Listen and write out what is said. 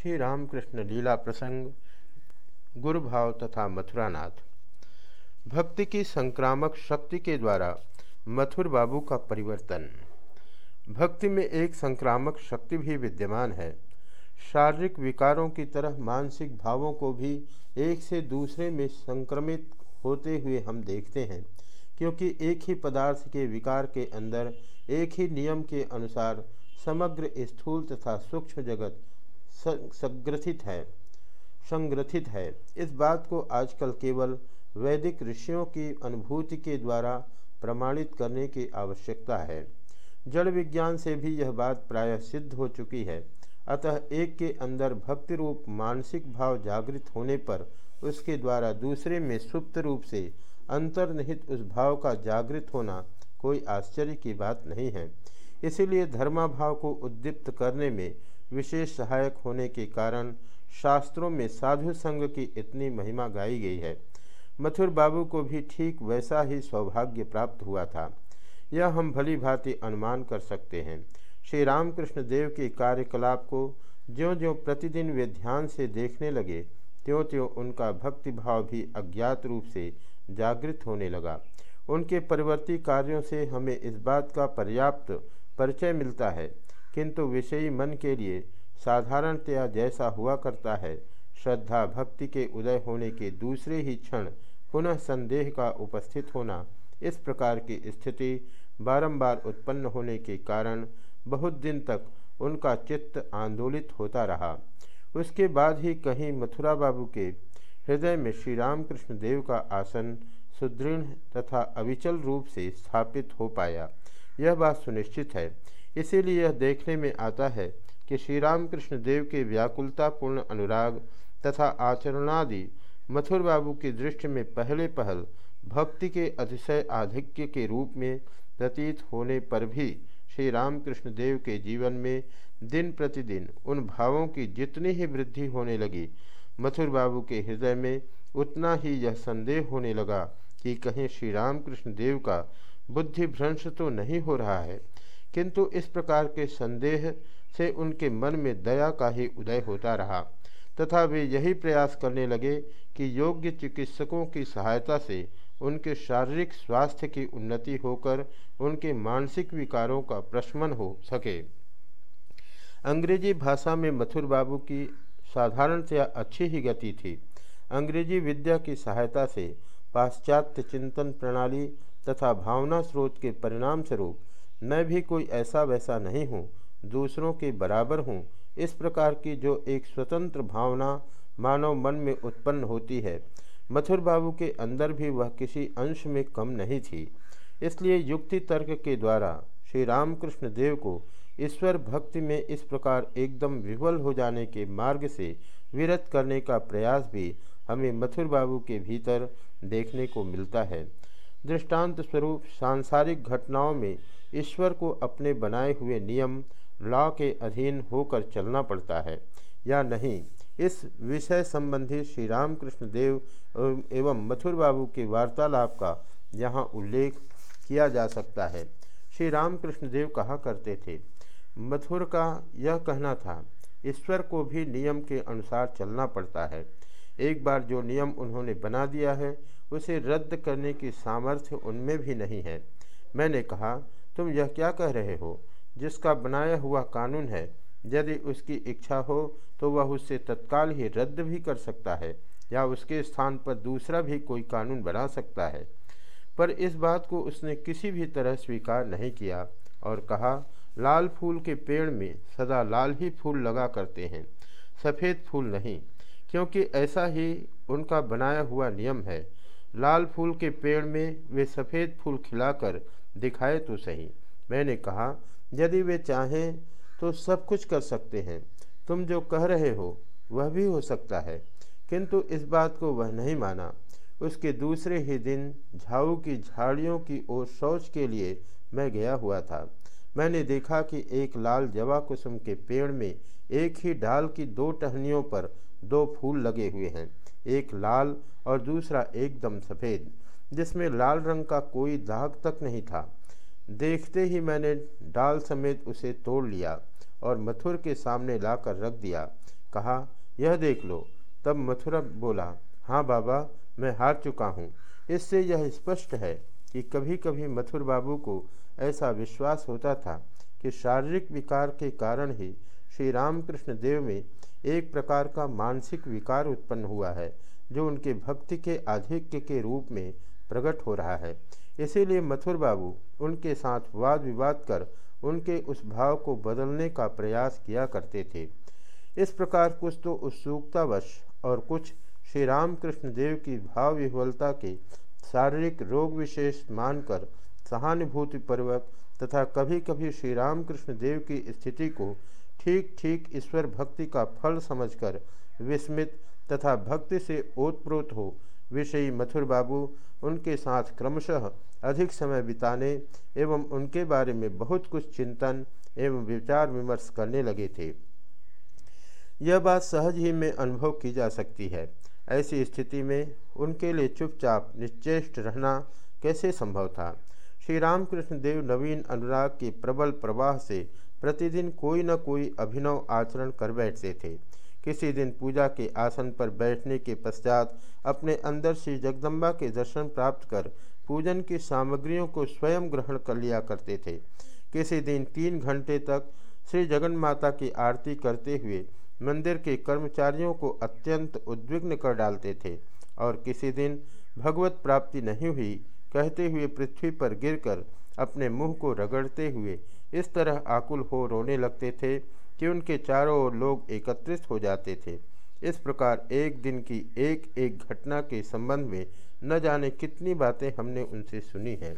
श्री रामकृष्ण लीला प्रसंग गुरु भाव तथा मथुरानाथ। भक्ति की संक्रामक शक्ति के द्वारा मथुर बाबू का परिवर्तन। भक्ति में एक संक्रामक शक्ति भी विद्यमान है। शारीरिक विकारों की तरह मानसिक भावों को भी एक से दूसरे में संक्रमित होते हुए हम देखते हैं, क्योंकि एक ही पदार्थ के विकार के अंदर, एक ही नियम के अनुसार समग्र स्थूल तथा सूक्ष्म जगत संग्रथित है संग्रथित है। इस बात को आजकल केवल वैदिक ऋषियों की अनुभूति के द्वारा प्रमाणित करने की आवश्यकता है। जड़ विज्ञान से भी यह बात प्रायः सिद्ध हो चुकी है। अतः एक के अंदर भक्ति रूप मानसिक भाव जागृत होने पर उसके द्वारा दूसरे में सुप्त रूप से अंतर्निहित उस भाव का जागृत होना कोई आश्चर्य की बात नहीं है। इसीलिए धर्माभाव को उद्दीप्त करने में विशेष सहायक होने के कारण शास्त्रों में साधु संघ की इतनी महिमा गाई गई है। मथुर बाबू को भी ठीक वैसा ही सौभाग्य प्राप्त हुआ था। यह हम भली भांति अनुमान कर सकते हैं। श्री रामकृष्ण देव के कार्यकलाप को ज्यों ज्यों प्रतिदिन वे ध्यान से देखने लगे त्यों त्यों उनका भक्ति भाव भी अज्ञात रूप से जागृत होने लगा। उनके परिवर्ती कार्यों से हमें इस बात का पर्याप्त परिचय मिलता है किंतु विषयी मन के लिए साधारणतया जैसा हुआ करता है, श्रद्धा भक्ति के उदय होने के दूसरे ही क्षण पुनः संदेह का उपस्थित होना इस प्रकार की स्थिति बारंबार उत्पन्न होने के कारण बहुत दिन तक उनका चित्त आंदोलित होता रहा। उसके बाद ही कहीं मथुरा बाबू के हृदय में श्री रामकृष्ण देव का आसन सुदृढ़ तथा अविचल रूप से स्थापित हो पाया। यह बात सुनिश्चित है इसीलिए यह देखने में आता है कि श्री रामकृष्ण देव के व्याकुलतापूर्ण अनुराग तथा आचरणादि मथुर बाबू की दृष्टि में पहले पहल भक्ति के अतिशय आधिक्य के रूप में प्रतीत होने पर भी श्री रामकृष्ण देव के जीवन में दिन प्रतिदिन उन भावों की जितनी ही वृद्धि होने लगी, मथुर बाबू के हृदय में उतना ही यह संदेह होने लगा कि कहीं श्री रामकृष्ण देव का बुद्धि भ्रंश तो नहीं हो रहा है। किंतु इस प्रकार के संदेह से उनके मन में दया का ही उदय होता रहा। तथा वे यही प्रयास करने लगे कि योग्य चिकित्सकों की सहायता से उनके शारीरिक स्वास्थ्य की उन्नति होकर उनके मानसिक विकारों का प्रशमन हो सके। अंग्रेज़ी भाषा में मथुर बाबू की साधारणतया अच्छी ही गति थी। अंग्रेज़ी विद्या की सहायता से पाश्चात्य चिंतन प्रणाली तथा भावना स्रोत के परिणाम स्वरूप मैं भी कोई ऐसा वैसा नहीं हूँ, दूसरों के बराबर हूँ। इस प्रकार की जो एक स्वतंत्र भावना मानव मन में उत्पन्न होती है, मथुर बाबू के अंदर भी वह किसी अंश में कम नहीं थी। इसलिए युक्ति तर्क के द्वारा श्री रामकृष्ण देव को ईश्वर भक्ति में इस प्रकार एकदम विवल हो जाने के मार्ग से विरत करने का प्रयास भी हमें मथुर बाबू के भीतर देखने को मिलता है। दृष्टांत स्वरूप सांसारिक घटनाओं में ईश्वर को अपने बनाए हुए नियम लॉ के अधीन होकर चलना पड़ता है, या नहीं? इस विषय संबंधी श्री रामकृष्ण देव, एवं मथुर बाबू के वार्तालाप का यहाँ उल्लेख किया जा सकता है। श्री रामकृष्ण देव कहा करते थे, मथुर का यह कहना था, ईश्वर को भी नियम के अनुसार चलना पड़ता है। एक बार जो नियम उन्होंने बना दिया है, उसे रद्द करने की सामर्थ्य उनमें भी नहीं है। मैंने कहा तुम यह क्या कह रहे हो? जिसका बनाया हुआ कानून है, यदि उसकी इच्छा हो तो वह उससे तत्काल ही रद्द भी कर सकता है, या उसके स्थान पर दूसरा भी कोई कानून बना सकता है। पर इस बात को उसने किसी भी तरह स्वीकार नहीं किया और कहा, लाल फूल के पेड़ में सदा लाल ही फूल लगा करते हैं, सफ़ेद फूल नहीं, क्योंकि ऐसा ही उनका बनाया हुआ नियम है। लाल फूल के पेड़ में वे सफ़ेद फूल खिलाकर दिखाए तो सही। मैंने कहा, यदि वे चाहें तो सब कुछ कर सकते हैं। तुम जो कह रहे हो, वह भी हो सकता है। किंतु इस बात को वह नहीं माना। उसके दूसरे ही दिन झाऊ की झाड़ियों की ओर शौच के लिए मैं गया हुआ था। मैंने देखा कि एक लाल जवा कुसुम के पेड़ में एक ही डाल की दो टहनियों पर दो फूल लगे हुए हैं। एक लाल और दूसरा एकदम सफ़ेद। जिसमें लाल रंग का कोई दाग तक नहीं था। देखते ही मैंने डाल समेत उसे तोड़ लिया और मथुर के सामने लाकर रख दिया। कहा, यह देख लो। तब मथुरा बोला हाँ बाबा, मैं हार चुका हूँ। इससे यह स्पष्ट है कि कभी कभी मथुर बाबू को ऐसा विश्वास होता था कि शारीरिक विकार के कारण ही श्री रामकृष्ण देव में एक प्रकार का मानसिक विकार उत्पन्न हुआ है, जो उनके भक्ति के आधिक्य के रूप में प्रकट हो रहा है। इसीलिए मथुर बाबू उनके साथ वाद विवाद कर उनके उस भाव को बदलने का प्रयास किया करते थे। इस प्रकार कुछ तो उत्सुकतावश और कुछ श्री रामकृष्ण देव की भाव विह्वलता के शारीरिक रोग विशेष मानकर सहानुभूतिपूर्वक तथा कभी कभी श्री रामकृष्ण देव की स्थिति को ठीक ठीक ईश्वर भक्ति का फल समझकर विस्मित तथा भक्ति से ओतप्रोत हो विषयी मथुर बाबू उनके साथ क्रमशः अधिक समय बिताने एवं उनके बारे में बहुत कुछ चिंतन एवं विचार विमर्श करने लगे थे। यह बात सहज ही में अनुभव की जा सकती है। ऐसी स्थिति में उनके लिए चुपचाप निश्चेष्ट रहना कैसे संभव था? श्री रामकृष्ण देव नवीन अनुराग के प्रबल प्रवाह से प्रतिदिन कोई न कोई अभिनव आचरण कर बैठते थे। किसी दिन पूजा के आसन पर बैठने के पश्चात अपने अंदर श्री जगदम्बा के दर्शन प्राप्त कर पूजन की सामग्रियों को स्वयं ग्रहण कर लिया करते थे। किसी दिन तीन घंटे तक श्री जगन माता की आरती करते हुए मंदिर के कर्मचारियों को अत्यंत उद्विग्न कर डालते थे और किसी दिन भगवत प्राप्ति नहीं हुई, कहते हुए पृथ्वी पर गिरकर अपने मुँह को रगड़ते हुए इस तरह आकुल हो रोने लगते थे कि उनके चारों ओर लोग एकत्रित हो जाते थे। इस प्रकार एक दिन की एक एक घटना के संबंध में न जाने कितनी बातें हमने उनसे सुनी हैं।